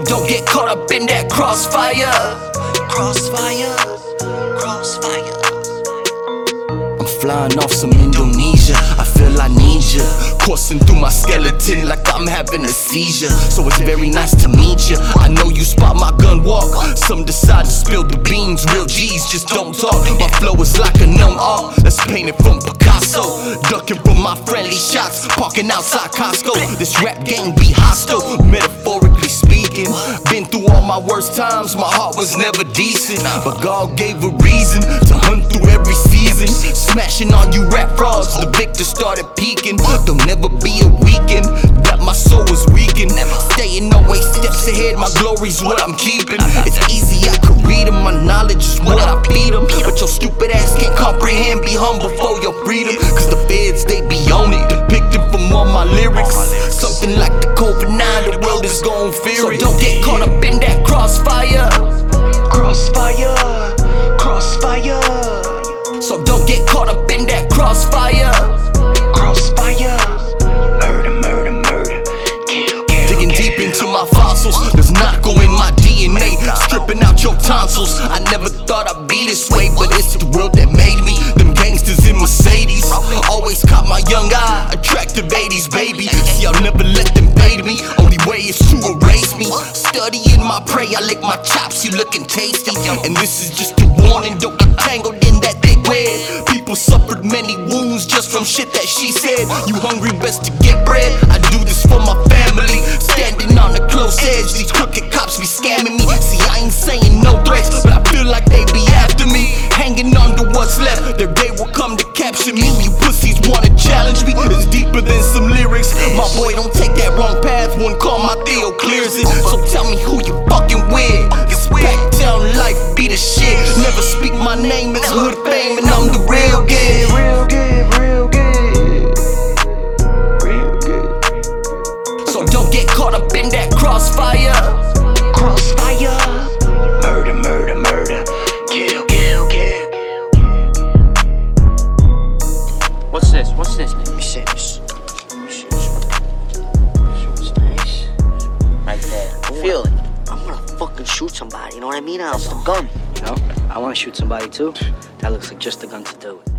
don't get caught up in that crossfire. Crossfire, crossfire. I'm flying off some Indonesia. I feel I need ya. Coursing through my skeleton like I'm having a seizure. So it's very nice to meet ya. I know you spot my gun walk. Some decide to spill the beans. Real G's just don't talk. My flow is like a known art. That's painted from Picasso. Ducking from my friendly shots. Parking outside Costco. This rap game be hostile. My worst times. My heart was never decent. But God gave a reason to hunt through every season. Smashing all you rap frauds. The victor started peaking. There'll never be a weekend that my soul was weakened. Staying always steps ahead. My glory's what I'm keeping. It's easy, I could read 'em. My knowledge is what I beat 'em. But your stupid ass can't comprehend. Be humble for your freedom. Cause the feds, they be on it. Depicted from all my lyrics. Something like the COVID 9, the world is gon' fear it. So don't get caught up in that crossfire. Crossfire, crossfire, So don't get caught up in that crossfire. crossfire. Murder, murder, murder. Kill, kill, Digging deep into my fossils, there's not in my DNA. Stripping out your tonsils. I never thought I'd be this way, but it's the world that made me. Them gangsters in Mercedes. Always caught my young eye. Attractive 80s, baby. See, I'll never let them bait me. Is to erase me. Studying my prey, I lick my chops, you looking tasty. And this is just a warning, don't get tangled in that thick web. People suffered many wounds just from shit that she said. You hungry, best to get bread. I do this for my family. Standing on the close edge, these crooked cops be scamming me. See, I ain't saying no threats, but I feel like they be after me. Hanging on to what's left, their day will come to capture me. My boy, don't take that wrong path, one call my Theo clears it. So tell me who you fucking with. This Backtown life be the shit. Never speak my name, it's hood fame, and I'm the real kid. Shoot somebody, you know what I mean? I'll That's the gun. You know, I want to shoot somebody too. That looks like just the gun to do it.